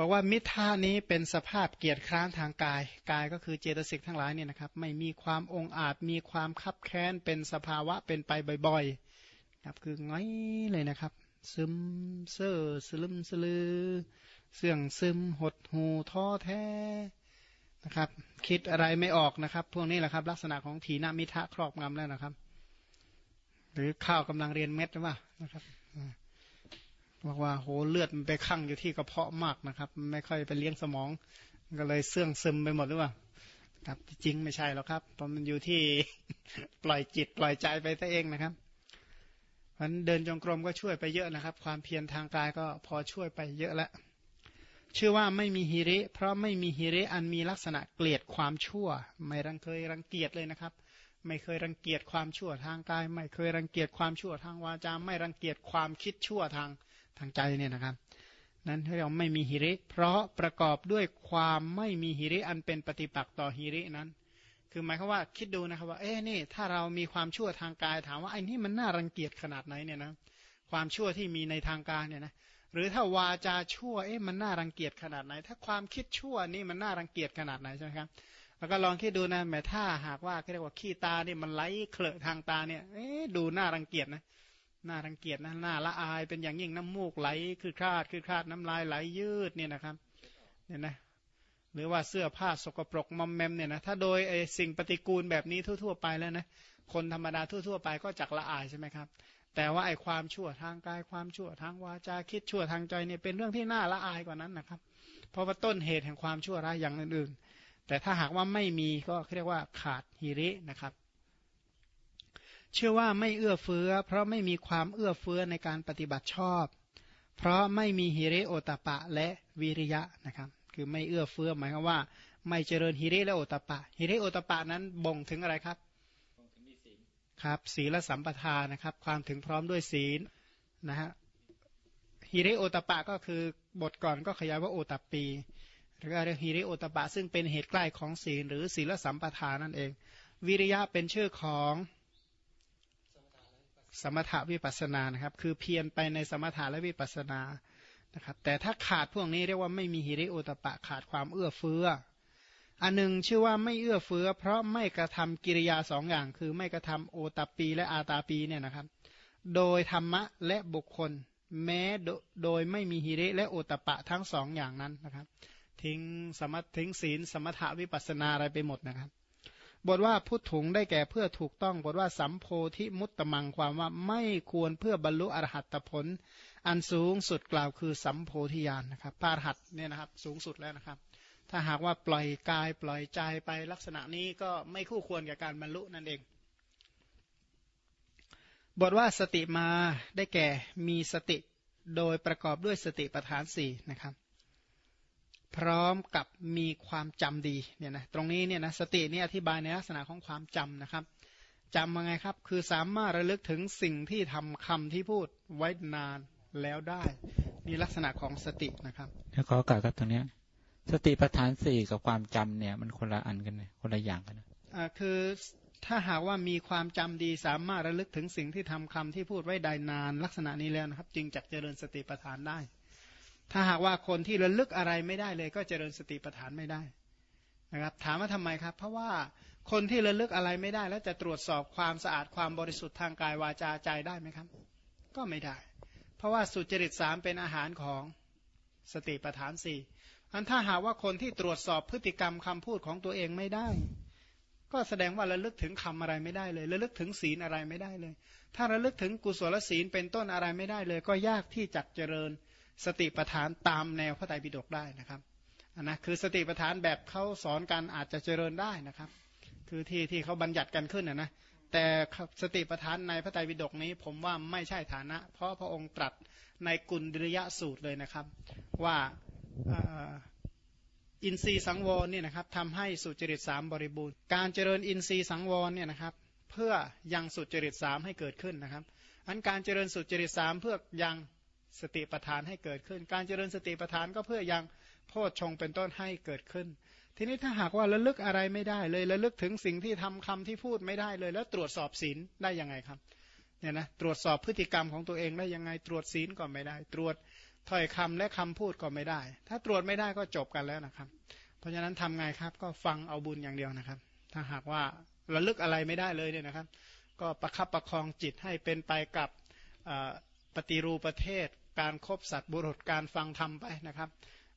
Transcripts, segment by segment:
บอกว่ามิท่านี้เป็นสภาพเกียรติคร้านทางกาย กายก็คือเจตสิกทั้งหลายเนี่ยนะครับ ไม่มีความองอาจมีความคับแค้นเป็นสภาวะเป็นไปบ่อยๆครับคือง้อยเลยนะครับ ซึมเซ่อสลึมสลือ เสื่องซึมหดหูท้อแท้นะครับ คิดอะไรไม่ออกนะครับ พวกนี้แหละครับ ลักษณะของถีนมิทะครอบงำแล้วนะครับ หรือข้าวกำลังเรียนเม็ดหรือเปล่านะครับ บอกว่าโหเลือดมันไปคั่งอยู่ที่กระเพาะมากนะครับ ไม่ค่อยไปเลี้ยงสมอง ก็เลยเสื่องซึมไปหมดหรือเปล่าครับจริงไม่ใช่หรอกครับเพราะมันอยู่ที่ปล่อยจิตปล่อยใจไปซะเองนะครับมันเดินจงกรมก็ช่วยไปเยอะนะครับ ความเพียรทางกายก็พอช่วยไปเยอะแล้วชื่อว่าไม่มีฮิริ เพราะไม่มีฮิริอันมีลักษณะเกลียดความชั่ว ไม่รังเคยรังเกียจเลยนะครับ ไม่เคยรังเกียจความชั่วทางกาย ไม่เคยรังเกียจความชั่วทางวาจาไม่รังเกียจความคิดชั่วทาง ทางใจเนี่ยนะครับ นั้นเราไม่มีหิริ เพราะประกอบด้วยความไม่มีหิริอันเป็นปฏิปักษ์ต่อหิรินั้น คือหมายความว่าคิดดูนะครับว่าเอ๊นี่ถ้าเรามีความชั่วทางกายถามว่าไอ้นี่มันน่ารังเกียจขนาดไหนเนี่ยนะความชั่วที่มีในทางการเนี่ยนะหรือถ้าวาจาชั่วเอ๊ะมันน่ารังเกียจขนาดไหน ถ้าความคิดชั่วนี่มันน่ารังเกียจขนาดไหนใช่ไหมครับแล้วก็ลองคิดดูนะแม้ถ้าหากว่าเรียกว่าขี้ตาเนี่ยมันไหลเคลอะทางตาเนี่ยเอ๊ะดูน่ารังเกียจนะ น่ารังเกียจนะหน้าละอายเป็นอย่างยิ่งน้ำมูกไหล คือคลาดคือคลาดน้ำลายไหลยืดเนี่ยนะครับเนี่ยนะหรือว่าเสื้อผ้าสกปรกมอมแมมเนี่ยนะถ้าโดยไอสิ่งปฏิกูลแบบนี้ทั่ว ๆ ไปแล้วนะคนธรรมดาทั่ว ๆ ไปก็จักละอายใช่ไหมครับ แต่ว่าไอความชั่วทางกายความชั่วทางวาจาคิดชั่วทางใจเนี่ยเป็นเรื่องที่น่าละอายกว่านั้นนะครับ เพราะว่าต้นเหตุแห่งความชั่วร้ายอย่างอื่นๆแต่ถ้าหากว่าไม่มีก็เรียกว่าขาดฮิรินะครับ เชื่อว่าไม่เอื้อเฟื้อ เพราะไม่มีความเอื้อเฟื้อในการปฏิบัติชอบ เพราะไม่มีฮิริโอตปะและวิริยะนะครับคือไม่เอื้อเฟื้อหมายความว่า ไม่เจริญฮิริและโอตปะฮิริโอตปะนั้นบ่งถึงอะไรครับครับศีลสัมปทานะครับ ความถึงพร้อมด้วยศีลนะฮะฮิริโอตปะก็คือบทก่อนก็ขยายว่าโอตปีหรือเรียกฮิริโอตปะ ซึ่งเป็นเหตุใกล้ของศีลหรือศีลสัมปทานั่นเอง วิริยะเป็นชื่อของ สมถะวิปัสนานะครับ คือเพียรไปในสมถะและวิปัสนานะครับ แต่ถ้าขาดพวกนี้เรียกว่าไม่มีหิริโอตปะขาดความเอื้อเฟื้อ อันหนึ่งชื่อว่าไม่เอื้อเฟื้อ เพราะไม่กระทำกิริยาสองอย่าง คือไม่กระทำโอตปีและอาตาปีเนี่ยนะครับ โดยธรรมะและบุคคล แม้โดยไม่มีหิริและโอตปะทั้งสองอย่างนั้นนะครับ ทิ้งสมถทิ้งศีลสมถะวิปัสนาอะไรไปหมดนะครับ บทว่าพุทถุงได้แก่เพื่อถูกต้องบทว่าสัมโพธิมุตตมังความว่าไม่ควรเพื่อบรรลุอรหัตผล อันสูงสุดกล่าวคือสัมโพธิญาณนะครับพระอรหัตเนี่ยนะครับสูงสุดแล้วนะครับ ถ้าหากว่าปล่อยกายปล่อยใจไปลักษณะนี้ก็ไม่คู่ควรกับการบรรลุนั่นเอง บทว่าสติมาได้แก่มีสติโดยประกอบด้วยสติปัฏฐานสี่นะครับ พร้อมกับมีความจำดีเนี่ยนะตรงนี้เนี่ยนะสตินี่อธิบายในลักษณะของความจำนะครับจำมาไงครับ คือสามารถระลึกถึงสิ่งที่ทำคำที่พูดไว้นานแล้วได้ นี่ลักษณะของสตินะครับแล้วขอกล่าวครับตรงนี้สติปัฏฐานสี่กับความจำเนี่ย มันคนละอันกันเลยคนละอย่างกันนะอ่าคือถ้าหากว่ามีความจำดีสามารถระลึกถึงสิ่งที่ทำคำที่พูดไว้ได้นานลักษณะนี้แล้วนะครับ จึงจักเจริญสติปัฏฐานได้ ถ้าหากว่าคนที่ระลึกอะไรไม่ได้เลย ก็เจริญสติปัฏฐานไม่ได้นะครับ ถามว่าทำไมครับ เพราะว่าคนที่ระลึกอะไรไม่ได้ แล้วจะตรวจสอบความสะอาดความบริสุทธิ์ทางกายวาจาใจได้ไหมครับ ก็ไม่ได้ เพราะว่าสุจริตสามเป็นอาหารของสติปัฏฐานสี่อันถ้าหากว่าคนที่ตรวจสอบพฤติกรรมคำพูดของตัวเองไม่ได้ ก็แสดงว่าระลึกถึงคำอะไรไม่ได้เลยระลึกถึงศีลอะไรไม่ได้เลย ถ้าระลึกถึงกุศลศีลเป็นต้นอะไรไม่ได้เลย ก็ยากที่จะเจริญ สติปัฏฐานตามแนวพระไตรปิฎกได้นะครับนนะคือสติปัฏฐานแบบเขาสอนกันอาจจะเจริญได้นะครับ คือที่ที่เขาบัญญัติกันขึ้นนะนะแต่สติปัฏฐานในพระไตรปิฎกนี้ ผมว่าไม่ใช่ฐานะ เพราะพระองค์ตรัสในกุลดิริยสูตรเลยนะครับ ว่าอินทรีย์สังวรเนี่ยนะครับทำให้สุจริตสามบริบูรณ์ การเจริญอินทรีย์สังวรเนี่ยนะครับ เพื่อยังสุจริตสามให้เกิดขึ้นนะครับอันการเจริญสุจริตสามเพื่อยัง สติปัฏฐานให้เกิดขึ้น การเจริญสติปัฏฐานก็เพื่อยังโพชฌงเป็นต้นให้เกิดขึ้น ทีนี้ถ้าหากว่าระลึกอะไรไม่ได้เลยระลึกถึงสิ่งที่ทำคำที่พูดไม่ได้เลย แล้วตรวจสอบศีลได้ยังไงครับเนี่ยนะตรวจสอบพฤติกรรมของตัวเองได้ยังไงตรวจศีลก็ไม่ได้ ตรวจถ้อยคำและคำพูดก็ไม่ได้ ถ้าตรวจไม่ได้ก็จบกันแล้วนะครับ เพราะฉะนั้นทำไงครับก็ฟังเอาบุญอย่างเดียวนะครับ ถ้าหากว่าระลึกอะไรไม่ได้เลยเนี่ยนะครับ ก็ประคับประคองจิตให้เป็นไปกับ ปฏิรูปประเทศ การครบสัตว์บุรุษการฟังธรรมไปนะครับ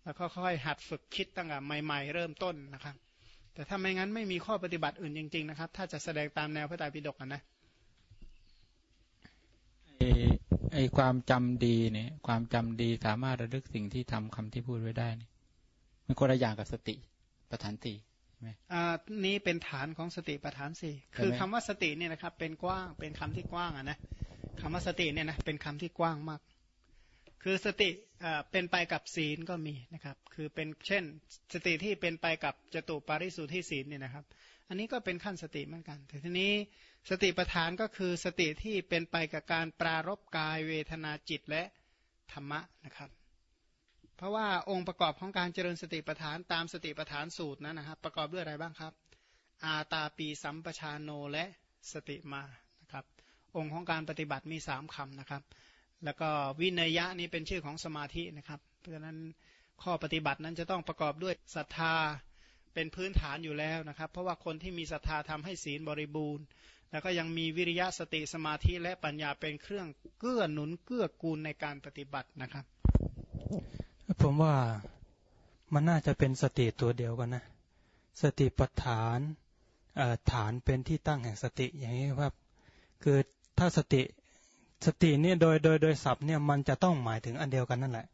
แล้วก็ค่อยหัดฝึกคิดตั้งแต่ใหม่ ๆ เริ่มต้นนะครับ แต่ถ้าไม่งั้นไม่มีข้อปฏิบัติอื่นจริง ๆ นะครับ ถ้าจะแสดงตามแนวพระไตรปิฎกนะไอความจำดีเนี่ย ความจำดีสามารถระลึกสิ่งที่ทำคำที่พูดไว้ได้นี่มันคนละอย่างกับสติประธานตีไหมอ่านี้เป็นฐานของสติประธานสี่คือคำว่าสติเนี่ยนะครับ เป็นกว้างเป็นคำที่กว้างอะนะ คำว่าสติเนี่ยนะเป็นคำที่กว้างมาก คือสติเป็นไปกับศีลก็มีนะครับ คือเป็นเช่นสติที่เป็นไปกับจตุปาริสุทธิศีลเนี่ยนะครับ อันนี้ก็เป็นขั้นสติเหมือนกัน แต่ทีนี้สติปัฏฐานก็คือสติที่เป็นไปกับการปรารบกายเวทนาจิตและธรรมะนะครับ เพราะว่าองค์ประกอบของการเจริญสติปัฏฐานตามสติปัฏฐานสูตรนั้นนะครับ ประกอบด้วยอะไรบ้างครับ อาตาปีสัมปชานโนและสติมา องค์ของการปฏิบัติมีสามคำนะครับ แล้วก็วินัยะนี้เป็นชื่อของสมาธินะครับ เพราะฉะนั้นข้อปฏิบัตินั้นจะต้องประกอบด้วยศรัทธาเป็นพื้นฐานอยู่แล้วนะครับ เพราะว่าคนที่มีศรัทธาทำให้ศีลบริบูรณ์ แล้วก็ยังมีวิริยะสติสมาธิและปัญญาเป็นเครื่องเกื้อหนุนเกื้อกูลในการปฏิบัตินะครับ ผมว่ามันน่าจะเป็นสติตัวเดียวกันนะ สติปัฏฐานฐานเป็นที่ตั้งแห่งสติอย่างนี้ครับคือ ถ้าสติสติเนี่ยโดยโดยโดยศัพท์เนี่ยมันจะต้องหมายถึงอันเดียวกันนั่นแหละ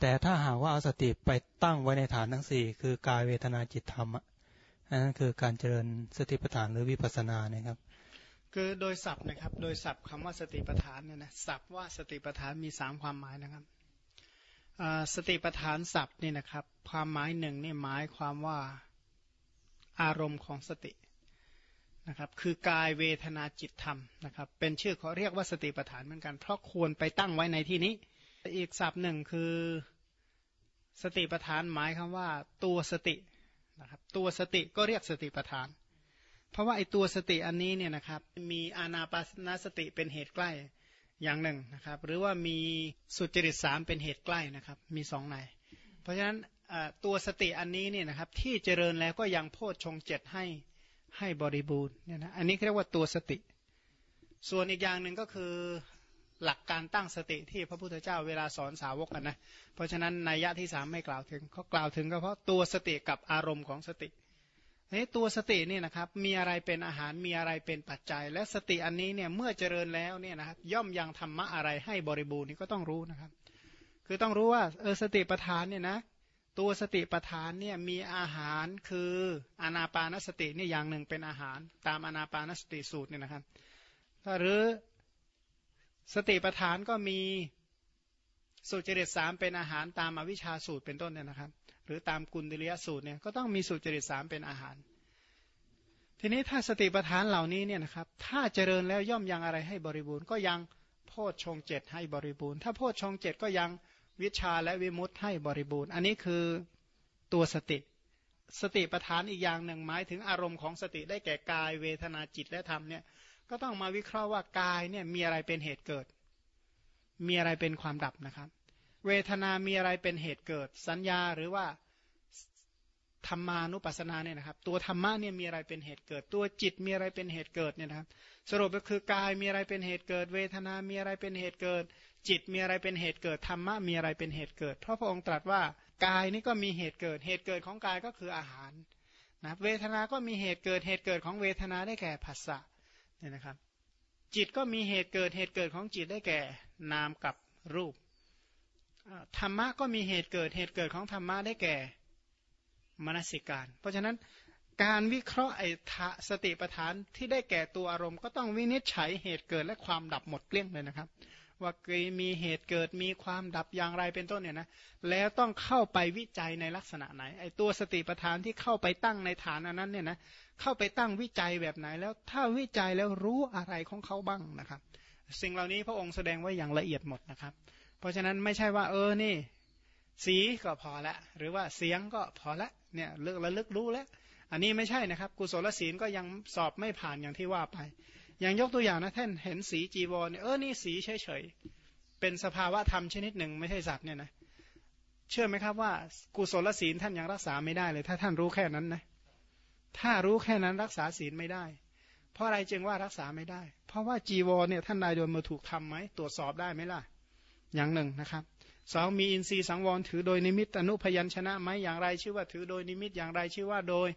แต่ถ้าหากว่าเอาสติไปตั้งไว้ในฐานทั้งสี่คือกายเวทนาจิตธรรมอันนั้นคือการเจริญสติปัฏฐานหรือวิปัสสนานะครับคือโดยศัพท์นะครับ โดยศัพท์คำว่าสติปัฏฐานเนี่ยนะศัพท์ว่าสติปัฏฐานมีสามความหมายนะครับสติปัฏฐานศัพท์นี่นะครับ ความหมายหนึ่งนี่หมายความว่าอารมณ์ของสติ นะครับคือกายเวทนาจิตธรรมนะครับเป็นชื่อเขาเรียกว่าสติปัฏฐานเหมือนกัน เพราะควรไปตั้งไว้ในที่นี้ อีกศัพท์หนึ่งคือสติปัฏฐานหมายคำว่าตัวสตินะครับตัวสติก็เรียกสติปัฏฐาน เพราะว่าไอตัวสติอันนี้เนี่ยนะครับมีอานาปานสติเป็นเหตุใกล้อย่างหนึ่งนะครับหรือว่ามีสุจริตสามเป็นเหตุใกล้นะครับมีสองใน เพราะฉะนั้นตัวสติอันนี้เนี่ยนะครับที่เจริญแล้วก็ยังโพชฌงเจ็ดให้ ให้บริบูรณ์เนี่ยนะอันนี้เรียกว่าตัวสติ ส่วนอีกอย่างหนึ่งก็คือหลักการตั้งสติที่พระพุทธเจ้าเวลาสอนสาวกกันนะเพราะฉะนั้นนัยยะที่สามไม่กล่าวถึงเขากล่าวถึงก็เพราะตัวสติกับอารมณ์ของสตินี่ตัวสตินี่นะครับมีอะไรเป็นอาหารมีอะไรเป็นปัจจัย และสติอันนี้เนี่ยเมื่อเจริญแล้วเนี่ยนะครับย่อมยังธรรมะอะไรให้บริบูรณ์นี่ก็ต้องรู้นะครับ คือต้องรู้ว่าเออสติปัฏฐานเนี่ยนะ ตัวสติปัฏฐานเนี่ยมีอาหารคืออนาปานสตินี่อย่างหนึ่งเป็นอาหาร ตามอนาปานสติสูตรเนี่ยนะครับหรือสติปัฏฐานก็มีสุจริตสามเป็นอาหารตามอวิชชาสูตรเป็นต้นเนี่ยนะครับ หรือตามกุลดิริยสูตรเนี่ยก็ต้องมีสุจริตสามเป็นอาหาร ทีนี้ถ้าสติปัฏฐานเหล่านี้เนี่ยนะครับถ้าเจริญแล้วย่อมยังอะไรให้บริบูรณ์ก็ยังโพชฌงเจ็ดให้บริบูรณ์ ถ้าโพชฌงเจ็ดก็ยัง วิชาและวิมุตให้บริบูรณ์ อันนี้คือตัวสติ สติประธานอีกอย่างหนึ่งหมายถึงอารมณ์ของสติได้แก่กายเวทนาจิตและธรรมเนี่ยก็ต้องมาวิเคราะห์ว่ากายเนี่ยมีอะไรเป็นเหตุเกิด มีอะไรเป็นความดับนะครับ เวทนามีอะไรเป็นเหตุเกิด สัญญาหรือว่า ธรรมานุปัสสนาเนี่ยนะครับ ตัวธรรมะเนี่ยมีอะไรเป็นเหตุเกิด ตัวจิตมีอะไรเป็นเหตุเกิดเนี่ยนะครับ สรุปก็คือกายมีอะไรเป็นเหตุเกิด เวทนา มีอะไรเป็นเหตุเกิด จิตมีอะไรเป็นเหตุเกิดธรรมะมีอะไรเป็นเหตุเกิด เพราะพระองค์ตรัสว่ากายนี่ก็มีเหตุเกิด เหตุเกิดของกายก็คืออาหารนะเวทนาก็มีเหตุเกิดเหตุเกิดของเวทนาได้แก่ผัสสะเนี่ยนะครับ จิตก็มีเหตุเกิดเหตุเกิดของจิตได้แก่นามกับรูปธรรมะก็มีเหตุเกิดเหตุเกิดของธรรมะได้แก่ มนสิการ เพราะฉะนั้นการวิเคราะห์ไอ้สติปัฏฐานที่ได้แก่ตัวอารมณ์ก็ต้องวินิจฉัยเหตุเกิดและความดับหมดเกลี้ยงเลยนะครับ ว่าเกิดมีเหตุเกิดมีความดับอย่างไรเป็นต้นเนี่ยนะแล้วต้องเข้าไปวิจัยในลักษณะไหนไอ้ตัวสติปัฏฐานที่เข้าไปตั้งในฐานนั้นเนี่ยนะเข้าไปตั้งวิจัยแบบไหนแล้วถ้าวิจัยแล้วรู้อะไรของเขาบ้างนะครับ สิ่งเหล่านี้พระองค์แสดงไว้อย่างละเอียดหมดนะครับ เพราะฉะนั้นไม่ใช่ว่าเออนี่ สีก็พอละ หรือว่าเสียงก็พอละเนี่ยเลือกระลึกรู้แล้ว อันนี้ไม่ใช่นะครับ กุศลศีลก็ยังสอบไม่ผ่านอย่างที่ว่าไป อย่างยกตัวอย่างนะท่านเห็นสีจีวรเนี่ยเออนี่สีเฉยๆเป็นสภาวะธรรมชนิดหนึ่งไม่ใช่สัตว์เนี่ยนะเชื่อไหมครับว่า กุศลศีลท่านยังรักษาไม่ได้เลย ถ้าท่านรู้แค่นั้นนะถ้ารู้แค่นั้นรักษาศีลไม่ได้ เพราะอะไรจึงว่ารักษาไม่ได้ เพราะว่าจีวรเนี่ยท่านนายโดนมาถูกทำไหมตรวจสอบได้ไหมล่ะ อย่างหนึ่งนะครับ สองมีอินทรีย์สังวรถือโดยนิมิต อนุพยัญชนะไหมอย่างไรชื่อว่าถือโดยนิมิตอย่างไรชื่อว่าโดย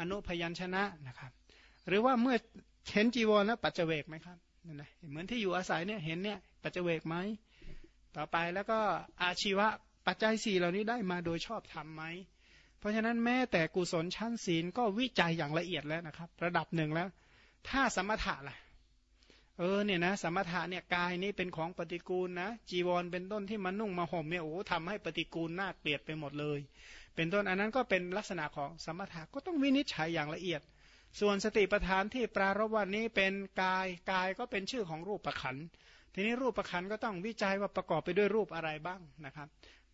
อนุพยัญชนะนะครับ หรือว่าเมื่อเห็นจีวรแล้วปัจเจกไหมครับนั่นนะเหมือนที่อยู่อาศัยเนี่ยเห็นเนี่ยปัจเจกไหมต่อไปแล้วก็อาชีวะปัจจัยสี่เหล่านี้ได้มาโดยชอบทำไหมเพราะฉะนั้นแม้แต่กุศลชั้นศีลก็วิจัยอย่างละเอียดแล้วนะครับ ระดับหนึ่งแล้ว ถ้าสมถะล่ะ เออเนี่ยนะสมถะเนี่ยกายนี้เป็นของปฏิกูลนะจีวรเป็นต้นที่มันนุ่งมาห่มเนี่ยโอ้ทำให้ปฏิกูลน่าเกลียดไปหมดเลย เป็นต้นอันนั้นก็เป็นลักษณะของสมถะก็ต้องวินิจฉัยอย่างละเอียด ส่วนสติปัฏฐานที่ปรารบวันนี้เป็นกายกายก็เป็นชื่อของรูปประขันทีนี้รูปประขันก็ต้องวิจัยว่าประกอบไปด้วยรูปอะไรบ้างนะครับ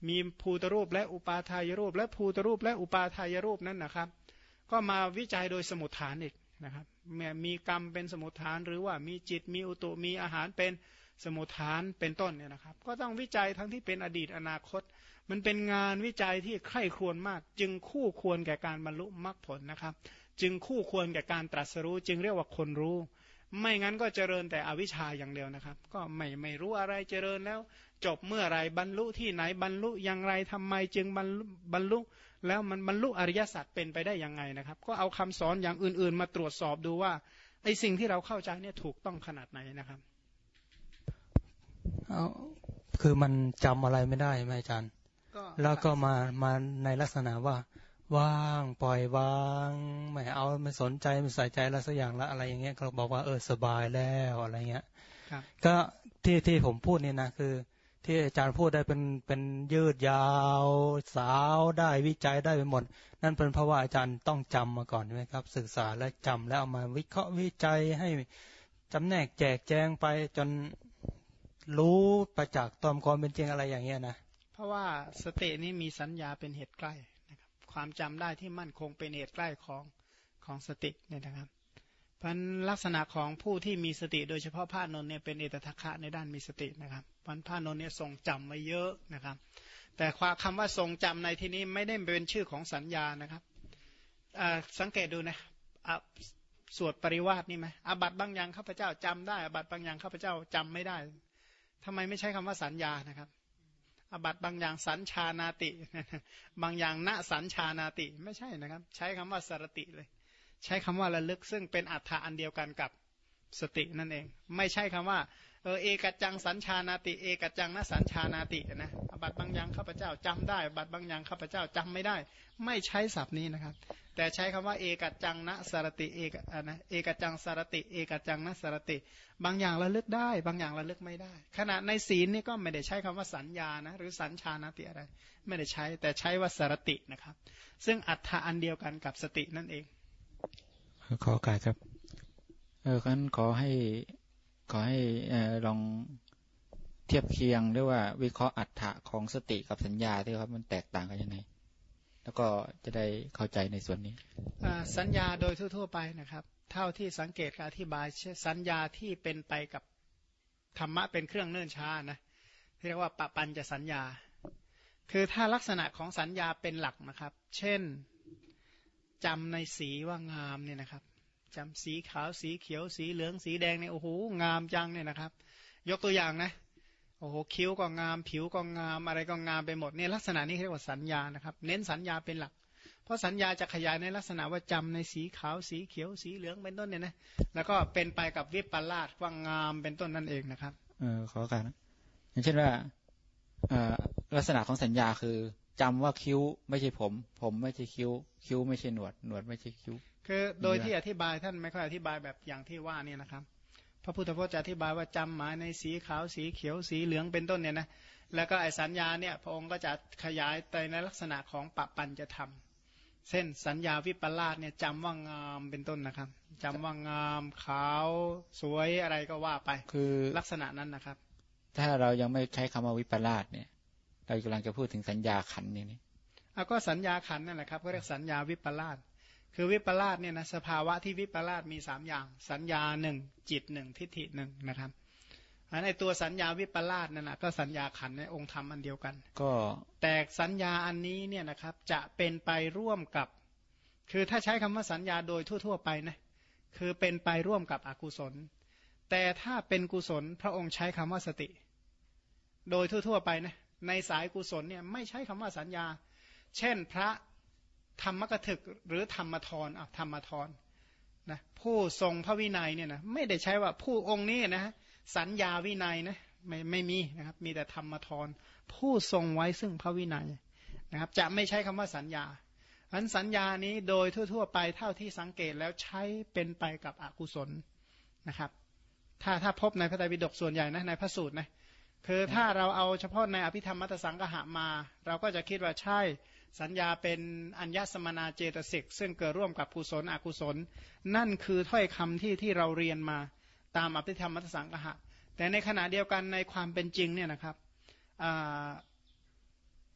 มีภูตรูปและอุปาทายรูป และภูตรูปและอุปาทายรูปนั้นนะครับ ก็มาวิจัยโดยสมุทฐานอีก นะครับมีกรรมเป็นสมุทฐาน หรือว่ามีจิตมีอุตุมีอาหารเป็นสมุทฐานเป็นต้นเนี่ยนะครับ ก็ต้องวิจัยทั้งที่เป็นอดีตอนาคต มันเป็นงานวิจัยที่ใคร่ครวญมาก จึงคู่ควรแก่การบรรลุมรรคผลนะครับ จึงคู่ควรแก่การตรัสรู้ จึงเรียกว่าคนรู้ ไม่งั้นก็เจริญแต่อวิชชาอย่างเดียวนะครับ ก็ไม่ไม่รู้อะไรเจริญแล้ว จบเมื่อไรบรรลุที่ไหนบรรลุอย่างไรทำไมจึงบรรลุบรรลุ แล้วมันบรรลุอริยสัจเป็นไปได้ยังไงนะครับ ก็เอาคำสอนอย่างอื่น ๆ มาตรวจสอบดูว่าไอ้สิ่งที่เราเข้าใจเนี่ยถูกต้องขนาดไหนนะครับเอาคือมันจำอะไรไม่ได้ไหมอาจารย์ แล้วก็มามาในลักษณะว่า ว่างปล่อยวางไม่เอาไม่สนใจไม่ใส่ใจอะไรสักอย่างละอะไรอย่างเงี้ยเขาบอกว่าเออสบายแล้วอะไรเงี้ยก็ที่ที่ผมพูดนี่นะคือ ที่อาจารย์พูดได้เป็นเป็นยืดยาวสาวได้วิจัยได้ไปหมด นั่นเป็นเพราะว่าอาจารย์ต้องจำมาก่อนใช่ไหมครับ ศึกษาและจำแล้วเอามาวิเคราะห์วิจัยให้จำแนกแจกแจงไปจนรู้ประจักษ์ตามความเป็นจริงอะไรอย่างเงี้ยนะเพราะว่าสตินี้มีสัญญาเป็นเหตุใกล้นะครับความจำได้ที่มั่นคงเป็นเหตุใกล้ของของสติเนี่ยนะครับ พันลักษณะของผู้ที่มีสติโดยเฉพาะพระนนท์เนี่ยเป็นเอตทัคคะในด้านมีสตินะครับพันพระนนท์เนี่ยทรงจำไว้เยอะนะครับ แต่ความคำว่าทรงจำในที่นี้ไม่ได้เป็นชื่อของสัญญานะครับสังเกตดูนะสวดปริวาสนี่ไหมอาบัตบางอย่างข้าพเจ้าจำได้อาบัตบางอย่างข้าพเจ้าจำไม่ได้ทำไมไม่ใช้คำว่าสัญญานะครับอาบัตบางอย่างสัญชานาติ บางอย่างณสัญชานาติ ไม่ใช่นะครับ ใช้คำว่าสรติเลย ใช้คำว่าระลึกซึ่งเป็นอัฏฐะอันเดียวกันกับสตินั่นเอง ไม่ใช่คำว่าเออเอกจังสัญชานาติ เอกจังนสัญชานาตินะบัตรบางอย่างข้าพเจ้าจำได้ บัตรบางอย่างข้าพเจ้าจำไม่ได้ ไม่ใช้ศัพท์นี้นะครับ แต่ใช้คำว่าเอกจังนะสารติเอกนะเอกจังสารติ เอกจังนะสารติ บางอย่างระลึกได้ บางอย่างระลึกไม่ได้ ขณะในศีลนี่ก็ไม่ได้ใช้คำว่าสัญญานะหรือสัญชานาติอะไร ไม่ได้ใช้แต่ใช้ว่าสารตินะครับ ซึ่งอัฏฐะอันเดียวกันกับสตินั่นเอง ขอโอกาสครับ เอองั้นขอให้ขอให้ลองเทียบเคียงหรือว่าวิเคราะห์อัฏฐะของสติกับสัญญาที่ครับมันแตกต่างกันยังไง แล้วก็จะได้เข้าใจในส่วนนี้สัญญาโดยทั่ว ๆ ไปนะครับ เท่าที่สังเกตการอธิบายสัญญาที่เป็นไปกับธรรมะเป็นเครื่องเนื่นช้านะที่เรียกว่าปะปัญจะสัญญา คือถ้าลักษณะของสัญญาเป็นหลักนะครับ เช่น จำในสีว่างามเนี่ยนะครับจำสีขาวสีเขียวสีเหลืองสีแดงเนี่ยโอ้โหงามจังเนี่ยนะครับ ยกตัวอย่างนะโอ้โหคิ้วก็งาม ผิวก็งามอะไรก็งามไปหมดเนี่ยลักษณะนี้เรียกว่าสัญญานะครับ เน้นสัญญาเป็นหลัก เพราะสัญญาจะขยายในลักษณะว่าจำในสีขาวสีเขียวสีเหลืองเป็นต้นเนี่ยนะแล้วก็เป็นไปกับวิปลาสว่างามเป็นต้นนั่นเองนะครับเออขอการนะอย่างเช่นว่าลักษณะของสัญญาคือ จำว่าคิ้วไม่ใช่ผม ผมไม่ใช่คิ้ว คิ้วไม่ใช่หนวด หนวดไม่ใช่คิ้ว คือโดยที่อธิบายท่านไม่ค่อยอธิบายแบบอย่างที่ว่านี่นะครับ พระพุทธพจน์จะอธิบายว่าจำหมายในสีขาวสีเขียวสีเหลืองเป็นต้นเนี่ยนะ แล้วก็ไอสัญญาเนี่ยพระองค์ก็จะขยายไปในลักษณะของปะปันจะทำเส้นสัญญาวิปลาสเนี่ยจำว่างามเป็นต้นนะครับจำว่างามขาวสวยอะไรก็ว่าไป คือลักษณะนั้นนะครับ ถ้าเรายังไม่ใช้คำว่าวิปลาสเนี่ย เรากำลังจะพูดถึงสัญญาขันนี่นี่เอาก็สัญญาขันนั่นแหละครับก็เรียกสัญญาวิปลาสคือวิปลาสเนี่ยนะสภาวะที่วิปลาสมีสามอย่าง สัญญาหนึ่งจิตหนึ่งทิฏฐิหนึ่งนะครับอันในตัวสัญญาวิปลาสนั่นนะก็สัญญาขันในองค์ธรรมอันเดียวกัน ก็แต่สัญญาอันนี้เนี่ยนะครับจะเป็นไปร่วมกับ คือถ้าใช้คำว่าสัญญาโดยทั่ว ๆ ไปนะคือเป็นไปร่วมกับอกุศล แต่ถ้าเป็นกุศลพระองค์ใช้คำว่าสติ โดยทั่ว ๆ ไปนะ ในสายกุศลเนี่ยไม่ใช้คำว่าสัญญา เช่นพระธรรมกถึกหรือธรรมทรอะธรรมทรนะผู้ทรงพระวินัยเนี่ยนะไม่ได้ใช้ว่าผู้องค์นี้นะสัญญาวินัยนะไม่ไม่มีนะครับมีแต่ธรรมทรผู้ทรงไว้ซึ่งพระวินัยนะครับจะไม่ใช้คำว่าสัญญาอันสัญญานี้โดยทั่ว ๆ ไปเท่าที่สังเกตแล้วใช้เป็นไปกับอกุศลนะครับ ถ้าถ้าพบในพระไตรปิฎกส่วนใหญ่นะในพระสูตรนะ คือถ้าเราเอาเฉพาะในอภิธรรมมัตสังกหะมา เราก็จะคิดว่าใช่สัญญาเป็นอัญญสมนาเจตสิก ซึ่งเกิดร่วมกับกุศลอกุศล นั่นคือถ้อยคำที่ที่เราเรียนมาตามอภิธรรมมัตสังกหะ แต่ในขณะเดียวกันในความเป็นจริงเนี่ยนะครับ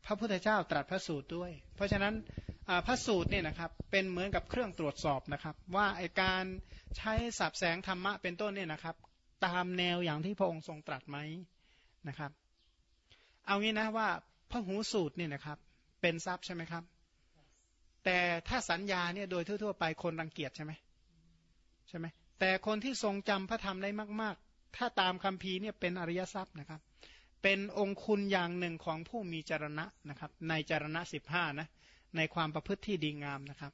พระพุทธเจ้าตรัสพระสูตรด้วย เพราะฉะนั้นพระสูตรเนี่ยนะครับเป็นเหมือนกับเครื่องตรวจสอบนะครับ ว่าไอการใช้สับแสงธรรมะเป็นต้นเนี่ยนะครับ ตามแนวอย่างที่พระองค์ทรงตรัสไหม นะครับ เอางี้นะว่าพระหูสูตรเนี่ยนะครับ เป็นทรัพย์ใช่ไหมครับ แต่ถ้าสัญญาเนี่ยโดยทั่ว ๆ ไปคนรังเกียจใช่ไหมใช่ไหมแต่คนที่ทรงจำพระธรรมได้มาก ๆ ถ้าตามคำพีเนี่ยเป็นอริยทรัพย์นะครับ เป็นองคุณอย่างหนึ่งของผู้มีจรณะนะครับ ในจรณะสิบห้านะในความประพฤติที่ดีงามนะครับ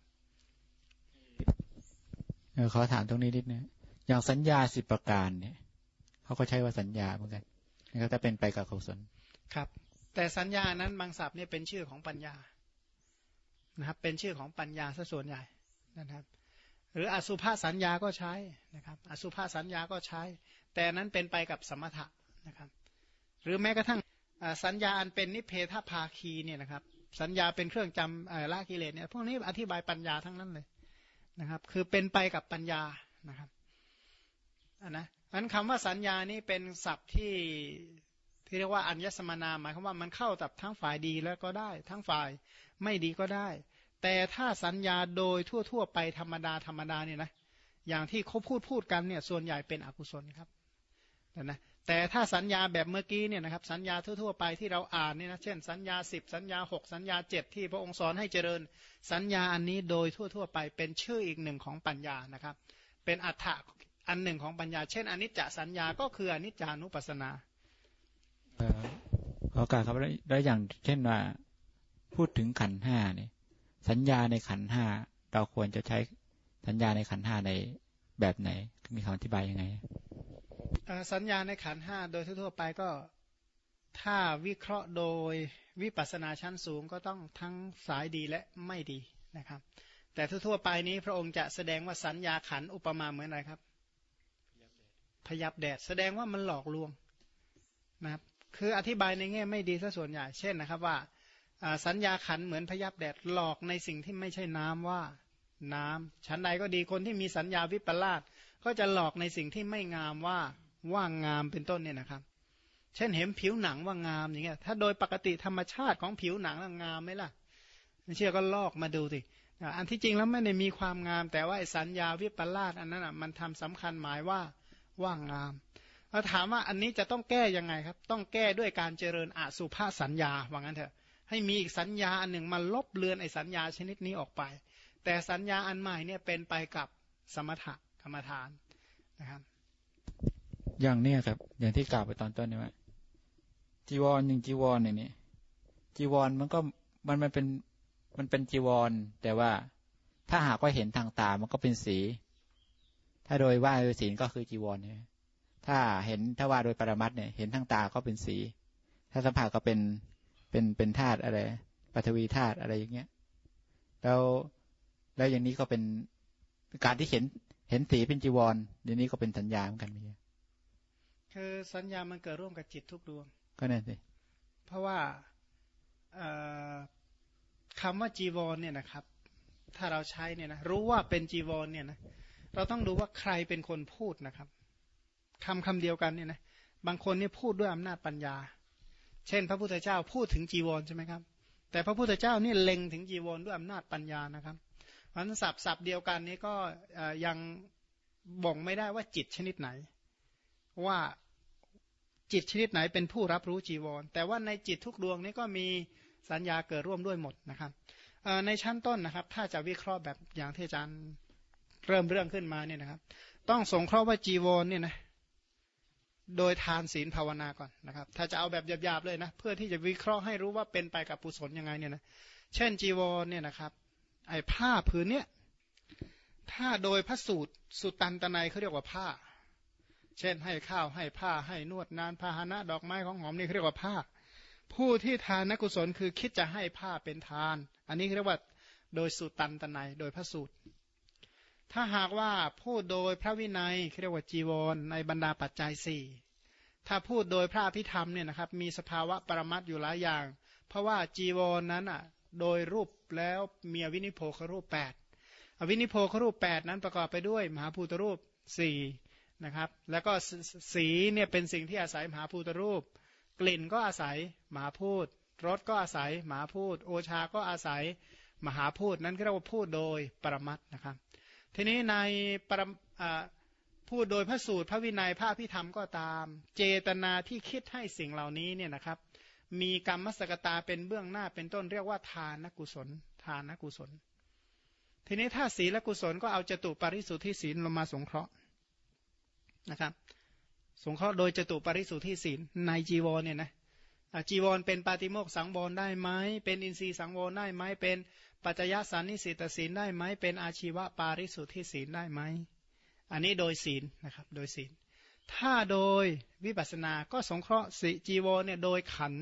ขอถามตรงนี้นิดนึงอย่างสัญญาสิบประการเนี่ยเขาก็ใช้ว่าสัญญาเหมือนกัน นะครับถ้าเป็นไปกับกุศลครับ แต่สัญญานั้นบางศัพท์เนี่ยเป็นชื่อของปัญญานะครับ เป็นชื่อของปัญญาซะส่วนใหญ่นะครับ หรืออสุภาสัญญาก็ใช้นะครับ อสุภาสัญญาก็ใช้ แต่นั้นเป็นไปกับสมถะนะครับ หรือแม้กระทั่งสัญญาอันเป็นนิเพทภาคีเนี่ยนะครับ สัญญาเป็นเครื่องจำละกิเลสเนี่ยพวกนี้อธิบายปัญญาทั้งนั้นเลยนะครับ คือเป็นไปกับปัญญานะครับอันนะ อันคำว่าสัญญานี้เป็นศัพท์ที่ที่เรียกว่าอัญญสมนาหมายความว่ามันเข้ากับทั้งฝ่ายดีแล้วก็ได้ ทั้งฝ่ายไม่ดีก็ได้ แต่ถ้าสัญญาโดยทั่ว ๆ ไปธรรมดาธรรมดาเนี่ยนะอย่างที่เขาพูดพูดกันเนี่ยส่วนใหญ่เป็นอกุศลครับนะแต่ถ้าสัญญาแบบเมื่อกี้เนี่ยนะครับสัญญาทั่ว ๆ ไปที่เราอ่านเนี่ยนะเช่น สัญญาสิบสัญญาหกสัญญาเจ็ดที่พระองค์สอนให้เจริญ สัญญาอันนี้โดยทั่ว ๆ ไปเป็นชื่ออีกหนึ่งของปัญญานะครับ เป็นอัฏฐะ อันหนึ่งของปัญญา เช่นอนิจจสัญญาก็คืออนิจจานุปัสสนาขอการครับแล้วอย่างเช่นว่า พูดถึงขันห้าเนี่ย สัญญาในขันห้าเราควรจะใช้สัญญาในขันห้าในแบบไหน มีคำอธิบายยังไงสัญญาในขันห้าโดยทั่วไปก็ถ้าวิเคราะห์โดยวิปัสนาชั้นสูงก็ต้องทั้งสายดีและไม่ดีนะครับ แต่ทั่วๆไปนี้พระองค์จะแสดงว่าสัญญาขันอุปมาเหมือนอะไรครับ พยับแดด แสดงว่ามันหลอกลวงนะครับคืออธิบายในแง่ไม่ดีซะส่วนใหญ่ เช่นนะครับว่าสัญญาขันเหมือนพยับแดดหลอกในสิ่งที่ไม่ใช่น้ำว่าน้ำชั้นใดก็ดีคนที่มีสัญญาวิปลาสก็จะหลอกในสิ่งที่ไม่งามว่าว่างามเป็นต้นเนี่ยนะครับ เช่นเห็นผิวหนังว่างามอย่างเงี้ยถ้าโดยปกติธรรมชาติของผิวหนังงามไหมล่ะไม่เชื่อก็ลอกมาดูสิอันที่จริงแล้วไม่ได้มีความงาม แต่ว่าสัญญาวิปลาสอันนั้นอะมันทำสำคัญหมายว่า ว่างามเราถามว่าอันนี้จะต้องแก้ยังไงครับ ต้องแก้ด้วยการเจริญอสุภาสัญญาว่างั้นเถอะ ให้มีอีกสัญญาอันหนึ่งมาลบเลือนไอ้สัญญาชนิดนี้ออกไป แต่สัญญาอันใหม่เนี่ยเป็นไปกับสมถะกรรมฐานนะครับ อย่างเนี้ยครับ อย่างที่กล่าวไปตอนต้นนี่ว่าจีวรหนึ่งจีวรเนี่ยนี่จีวรมันก็มันมันเป็นมันเป็นจีวร แต่ว่าถ้าหากว่าเห็นทางตามันก็เป็นสี ถ้าโดยว่าโดยศีลก็คือจีวรเนี่ยถ้าเห็นถ้าว่าโดยปรมัตเนี่ย เห็นทั้งตาก็เป็นสี ถ้าสัมผัสก็เป็นเป็นเป็นธาตุอะไรปฐวีธาตุอะไรอย่างเงี้ย แล้วแล้วอย่างนี้ก็เป็นการที่เห็นเห็นสีเป็นจีวรอย่างนี้ก็เป็นสัญญาเหมือนกันมีคือสัญญามันเกิดร่วมกับจิตทุกดวง ก็นั่นสิเพราะว่าคำว่าจีวรเนี่ยนะครับ ถ้าเราใช้เนี่ยนะรู้ว่าเป็นจีวรเนี่ยนะ เราต้องดูว่าใครเป็นคนพูดนะครับคำคำเดียวกันเนี่ยนะบางคนนี่พูดด้วยอำนาจปัญญา เช่น พระพุทธเจ้าพูดถึงจีวรใช่ไหมครับ แต่พระพุทธเจ้านี่เล็งถึงจีวรด้วยอำนาจปัญญานะครับเพราะนั้นศัพท์ศัพท์เดียวกันนี้ก็ยังบ่งไม่ได้ว่าจิตชนิดไหน ว่าจิตชนิดไหนเป็นผู้รับรู้จีวร แต่ว่าในจิตทุกดวงนี้ก็มีสัญญาเกิดร่วมด้วยหมดนะครับในชั้นต้นนะครับ ถ้าจะวิเคราะห์แบบอย่างที่อาจารย์ เริ่มเรื่องขึ้นมาเนี่ยนะครับ ต้องสงเคราะห์ว่าจีวรเนี่ยนะโดยทานศีลภาวนาก่อนนะครับ ถ้าจะเอาแบบหยาบๆเลยนะ เพื่อที่จะวิเคราะห์ให้รู้ว่าเป็นไปกับปุศลยังไงเนี่ยนะเช่นจีวรเนี่ยนะครับ ไอ้ผ้าผืนเนี้ยถ้าโดยพระสูตรสุตันตนัยเขาเรียกว่าผ้า เช่นให้ข้าวให้ผ้าให้นวดนานพาหนะดอกไม้ของหอมนี่เขาเรียกว่าผ้า ผู้ที่ทานนักุศลคือคิดจะให้ผ้าเป็นทาน อันนี้เรียกว่าโดยสุตันตนัยโดยพระสูตร ถ้าหากว่าพูดโดยพระวินัยเรียกว่าจีวรในบรรดาปัจจัยสี่ถ้าพูดโดยพระอภิธรรมเนี่ยนะครับมีสภาวะปรมัตอยู่หลายอย่าง เพราะว่าจีวรนนั้นอะโดยรูปแล้วมีวินิโพครูป 8 อวินิโพครูป 8 นั้นประกอบไปด้วยมหาภูตรูป4นะครับแล้วก็สีเนี่ยเป็นสิ่งที่อาศัยมหาภูตรูป กลิ่นก็อาศัยมหาพูดรสก็อาศัยมหาพูดโอชาก็อาศัยมหาพูดนั้นเรียกว่าพูดโดยปรมัตนะครับ ทีนี้ในปรพูดโดยพระสูตรพระวินัยพระพิธรรมก็ตาม เจตนาที่คิดให้สิ่งเหล่านี้เนี่ยนะครับ มีกรรมมสกตาเป็นเบื้องหน้าเป็นต้นเรียกว่าทานกุศล ทานกุศล ทีนี้ถ้าศีลกุศลก็เอาจตุปาริสุทธิศีลลงมาสงเคราะห์นะครับ สงเคราะห์โดยจตุปาริสุทธิศีลในจีวรเนี่ยนะ จีวรเป็นปาติโมกสังวรได้ไหมเป็นอินทรีย์สังวรได้ไหมเป็นปัจจยสานิสิตศีลได้ไหมเป็นอาชีวะปาริสุทธิศีลได้ไหมอันนี้โดยศีลนะครับโดยศีล ถ้าโดยวิปัสสนาก็สงเคราะห์สิจีวรเนี่ยโดยขัน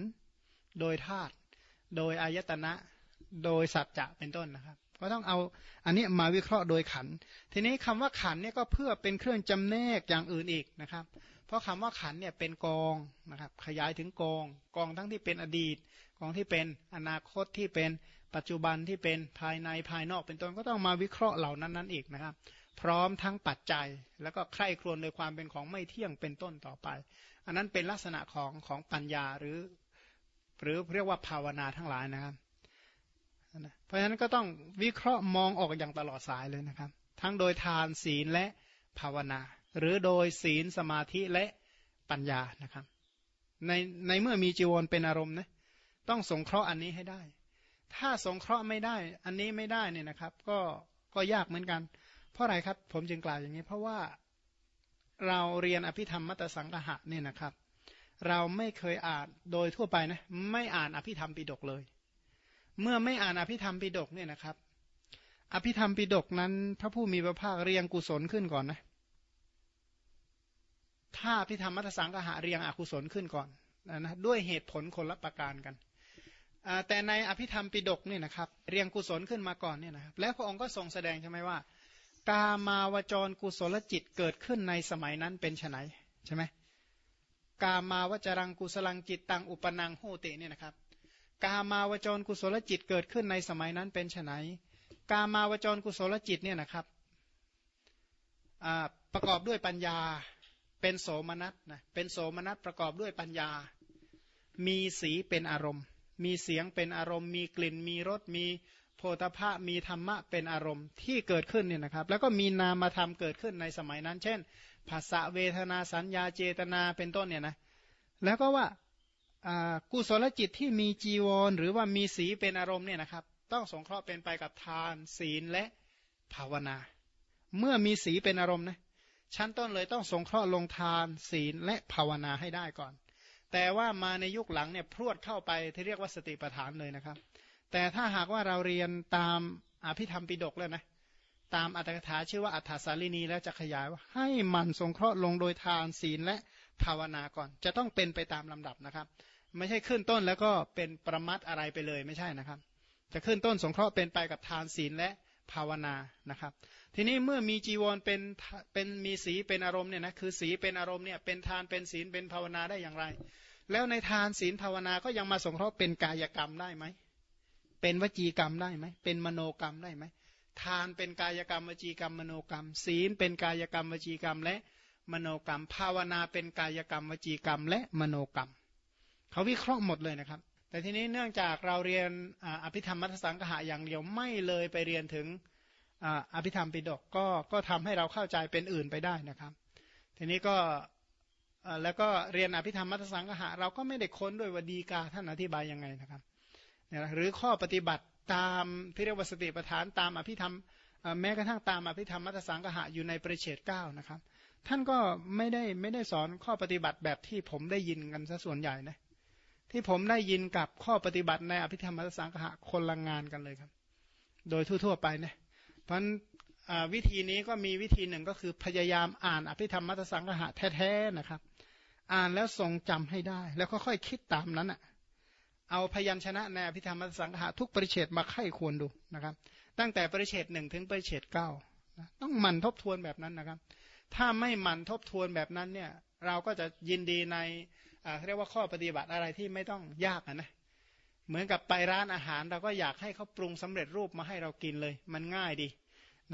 โดยธาตุโดยอายตนะโดยสัจจะเป็นต้นนะครับ ก็ต้องเอาอันนี้มาวิเคราะห์โดยขัน ทีนี้คำว่าขันเนี่ยก็เพื่อเป็นเครื่องจำแนกอย่างอื่นอีกนะครับ เพราะคำว่าขันเนี่ยเป็นกองนะครับขยายถึงกอง กองทั้งที่เป็นอดีต กองที่เป็นอนาคตที่เป็นปัจจุบันที่เป็นภายในภายนอกเป็นต้นก็ต้องมาวิเคราะห์เหล่านั้นนั้นอีกนะครับ พร้อมทั้งปัจจัย แล้วก็ใคร่ครวญโดยความเป็นของไม่เที่ยงเป็นต้นต่อไป อันนั้นเป็นลักษณะของของปัญญาหรือ หรือเรียกว่าภาวนาทั้งหลายนะครับเพราะฉะนั้นก็ต้องวิเคราะห์มองออกอย่างตลอดสายเลยนะครับ ทั้งโดยทานศีลและภาวนา หรือโดยศีลสมาธิและปัญญานะครับ ในในเมื่อมีจีวรเป็นอารมณ์นะต้องสงเคราะห์อันนี้ให้ได้ ถ้าสงเคราะห์ไม่ได้ อันนี้ไม่ได้เนี่ยนะครับ ก็ก็ยากเหมือนกัน เพราะอะไรครับ ผมจึงกล่าวอย่างนี้ เพราะว่าเราเรียนอภิธรรมมัตสังกหะเนี่ยนะครับ เราไม่เคยอ่านโดยทั่วไปนะไม่อ่านอภิธรรมปิดกเลย เมื่อไม่อ่านอภิธรรมปิดกเนี่ยนะครับ อภิธรรมปิดกนั้น พระผู้มีพระภาคเรียงกุศลขึ้นก่อนนะ ถ้าอภิธรรมมัทสังกหะเรียงอกุศลขึ้นก่อนนะด้วยเหตุผลคนละประการกัน แต่ในอภิธรรมปิดกเนี่ยนะครับเรียงกุศลขึ้นมาก่อนเนี่ยนะครับแล้วพระองค์ก็ทรงแสดงใช่ไหมว่า กามาวจรกุศลจิตเกิดขึ้นในสมัยนั้นเป็นไฉนใช่ไหมกามาวจรังกุสลังจิตตังอุปนังโหติเนี่ยนะครับกามาวจรกุศลจิตเกิดขึ้นในสมัยนั้นเป็นไนกามาวจรกุศลจิตเนี่ยนะครับประกอบด้วยปัญญา เป็นโสมนัสนะเป็นโสมนัสประกอบด้วยปัญญา มีสีเป็นอารมณ์ มีเสียงเป็นอารมณ์ มีกลิ่น มีรส มีโพธภะมีธรรมะเป็นอารมณ์ที่เกิดขึ้นเนี่ยนะครับ แล้วก็มีนามธรรมเกิดขึ้นในสมัยนั้น เช่น ภาษาเวทนาสัญญาเจตนาเป็นต้นเนี่ยนะ แล้วก็ว่ากุศลจิตที่มีจีวร หรือว่ามีสีเป็นอารมณ์เนี่ยนะครับ ต้องสงเคราะห์เป็นไปกับทานศีลและภาวนา เมื่อมีสีเป็นอารมณ์นะ ชั้นต้นเลยต้องสงเคราะห์ลงทานศีลและภาวนาให้ได้ก่อน แต่ว่ามาในยุคหลังเนี่ยพรวดเข้าไปที่เรียกว่าสติปัฏฐานเลยนะครับ แต่ถ้าหากว่าเราเรียนตามอภิธรรมปิฎกแล้วนะตามอัตถกถาชื่อว่าอัฏฐสาลินีแล้วจะขยายว่าให้มันสงเคราะห์ลงโดยทานศีลและภาวนาก่อน จะต้องเป็นไปตามลำดับนะครับ ไม่ใช่ขึ้นต้นแล้วก็เป็นประมัดอะไรไปเลยไม่ใช่นะครับ จะขึ้นต้นสงเคราะห์เป็นไปกับทานศีลและ ภาวนานะครับ ทีนี้เมื่อมีจีวรเป็นเป็นมีสีเป็นอารมณ์เนี่ยนะคือสีเป็นอารมณ์เนี่ยเป็นทานเป็นศีลเป็นภาวนาได้อย่างไร แล้วในทานศีลภาวนาก็ยังมาสงเคราะห์เป็นกายกรรมได้ไหมเป็นวจีกรรมได้ไหมเป็นมโนกรรมได้ไหมทานเป็นกายกรรมวจีกรรมมโนกรรม ศีลเป็นกายกรรมวจีกรรม และมโนกรรม ภาวนาเป็นกายกรรมวจีกรรม และมโนกรรม เขาวิเคราะห์หมดเลยนะครับ แต่ทีนี้เนื่องจากเราเรียนอภิธรรมมัทสังกหะอย่างเดียวไม่เลยไปเรียนถึงอภิธรรมปิฎกก็ก็ทำให้เราเข้าใจเป็นอื่นไปได้นะครับ ทีนี้ก็แล้วก็เรียนอภิธรรมมัทสังหะเราก็ไม่ได้ค้นด้วยวดีกาท่านอธิบายยังไงนะครับหรือข้อปฏิบัติตามที่เรียกว่าสติปัฏฐานตามอภิธรรมแม้กระทั่งตามอภิธรรมมัทสังหะอยู่ในประเชตเก้านะครับ ท่านก็ไม่ได้ไม่ได้สอนข้อปฏิบัติแบบที่ผมได้ยินกันซะส่วนใหญ่นะ ที่ผมได้ยินกับข้อปฏิบัติในอภิธรรมมัทสังหะคนละงงานกันเลยครับ โดยทั่วๆไปนะเพราะวิธีนี้ก็มีวิธีหนึ่งก็คือพยายามอ่านอภิธรรมมัทสังหะแท้ๆนะครับ อ่านแล้วทรงจำให้ได้ แล้วก็ค่อยคิดตามนั้นอะเอาพยัญชนะในอภิธรรมมัทสังหะทุกปริเฉดมาไข้ควรดูนะครับ ตั้งแต่ปริเฉดหนึ่งถึงปริเฉดเก้าต้องหมั่นทบทวนแบบนั้นนะครับ ถ้าไม่หมั่นทบทวนแบบนั้นเนี่ยเราก็จะยินดีใน เรียกว่าข้อปฏิบัติอะไรที่ไม่ต้องยากนะเหมือนกับไปร้านอาหารเราก็อยากให้เขาปรุงสำเร็จรูปมาให้เรากินเลย มันง่ายดี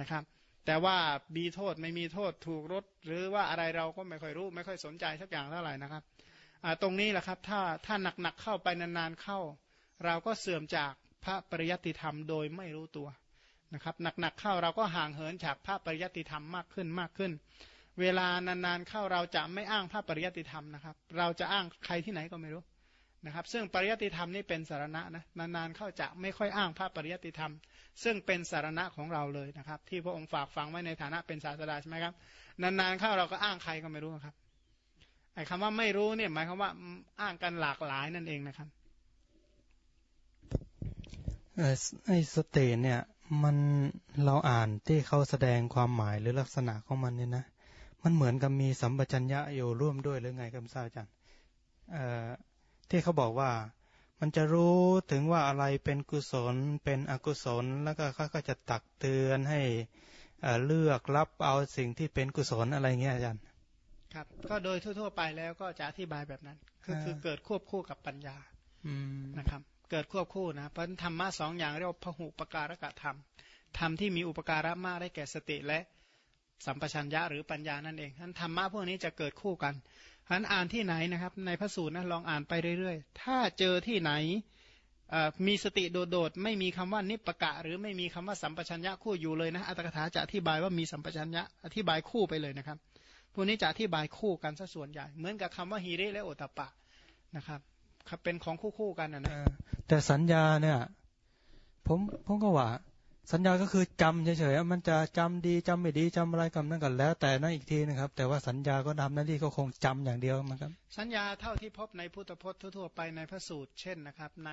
นะครับ แต่ว่ามีโทษไม่มีโทษถูกรถหรือว่าอะไรเราก็ไม่ค่อยรู้ ไม่ค่อยสนใจสักอย่างเท่าไหร่นะครับตรงนี้แหละครับถ้าถ้าหนักๆเข้าไปนานๆเข้า เราก็เสื่อมจากพระปริยัติธรรมโดยไม่รู้ตัวนะครับหนักๆเข้าเราก็ห่างเหินจากพระปริยัติธรรมมากขึ้นมากขึ้น เวลานานๆเข้าเราจะไม่อ้างพระปริยัติธรรมนะครับ เราจะอ้างใครที่ไหนก็ไม่รู้นะครับ ซึ่งปริยัติธรรมนี่เป็นสารณะนะนานๆเข้าจะไม่ค่อยอ้างพระปริยัติธรรม ซึ่งเป็นสารณะของเราเลยนะครับ ที่พระองค์ฝากฝังไว้ในฐานะเป็นศาสดาใช่ไหมครับนานๆเข้าเราก็อ้างใครก็ไม่รู้ครับไอ้คำว่าไม่รู้เนี่ยหมายความว่าอ้างกันหลากหลายนั่นเองนะครับไอ้สติเนี่ยมันเราอ่านที่เขาแสดงความหมายหรือลักษณะของมันเนี่ยนะ มันเหมือนกับมีสัมปชัญญะอยู่ร่วมด้วยหรือไงครับทราบอาจารย์ที่เขาบอกว่ามันจะรู้ถึงว่าอะไรเป็นกุศลเป็นอกุศล แล้วก็เขาก็จะตักเตือนให้เลือกรับเอาสิ่งที่เป็นกุศลอะไรเงี้ยอาจารย์ครับก็โดยทั่ว ๆ ไปแล้วก็จะอธิบายแบบนั้นคือคือเกิดควบคู่กับปัญญานะครับ เกิดควบคู่นะเพราะธรรมะสองอย่างเรียกว่าพหุปการกะธรรมธรรมที่มีอุปการะมากได้แก่สติและ สัมปชัญญะหรือปัญญานั่นเองท่านธรรมะพวกนี้จะเกิดคู่กันท่านอ่านที่ไหนนะครับ ในพระสูตรนะลองอ่านไปเรื่อยๆ ถ้าเจอที่ไหนมีสติโดดๆไม่มีคำว่านิปกะ หรือไม่มีคำว่าสัมปชัญญะคู่อยู่เลยนะอัตถกถาจะอธิบายว่ามีสัมปชัญญะอธิบายคู่ไปเลยนะครับพวกนี้จะอธิบายคู่กันซะส่วนใหญ่ เหมือนกับคำว่าฮีริและโอตปะนะครับครับเป็นของคู่คู่กันนะแต่สัญญาเนี่ย ผมผมก็ว่า สัญญาก็คือจำเฉยๆมันจะจำดีจำไม่ดีจำอะไรกันนั่นกันแล้ว แต่นั่นอีกทีนะครับ แต่ว่าสัญญาก็ทำหน้าที่ก็คงจำอย่างเดียวมันครับ สัญญาเท่าที่พบในพุทธพจน์ทั่วๆไปในพระสูตร เช่นนะครับ ใน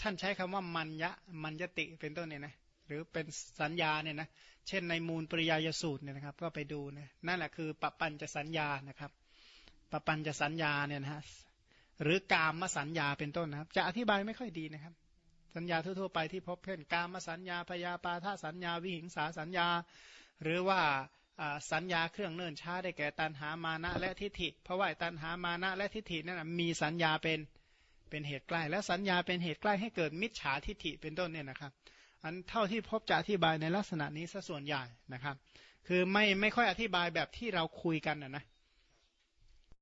ท่านใช้คำว่ามัญญะมัญญติเป็นต้นเนี่ยนะหรือเป็นสัญญาเนี่ยนะเช่นในมูลปริยายสูตรเนี่ยนะครับ ก็ไปดูนะนั่นแหละคือปปัญจะสัญญานะครับปปัญจะสัญญาเนี่ยนะฮะหรือกามสัญญาเป็นต้นนะครับ จะอธิบายไม่ค่อยดีนะครับ สัญญาทั่วๆไปที่พบเพื่อนกามสัญญาพยาปาทาสัญญาวิหิงสาสัญญา หรือว่าสัญญาเครื่องเนิ่นช้าได้แก่ตันหามานะและทิฏฐิ เพราะว่าตันหามานะและทิฏฐินั่นมีสัญญาเป็นเป็นเหตุใกล้ และสัญญาเป็นเหตุใกล้ให้เกิดมิจฉาทิฏฐิเป็นต้นเนี่ยนะครับ อันเท่าที่พบจะอธิบายในลักษณะนี้ซะส่วนใหญ่นะครับ คือไม่ไม่ค่อยอธิบายแบบที่เราคุยกันนะนะ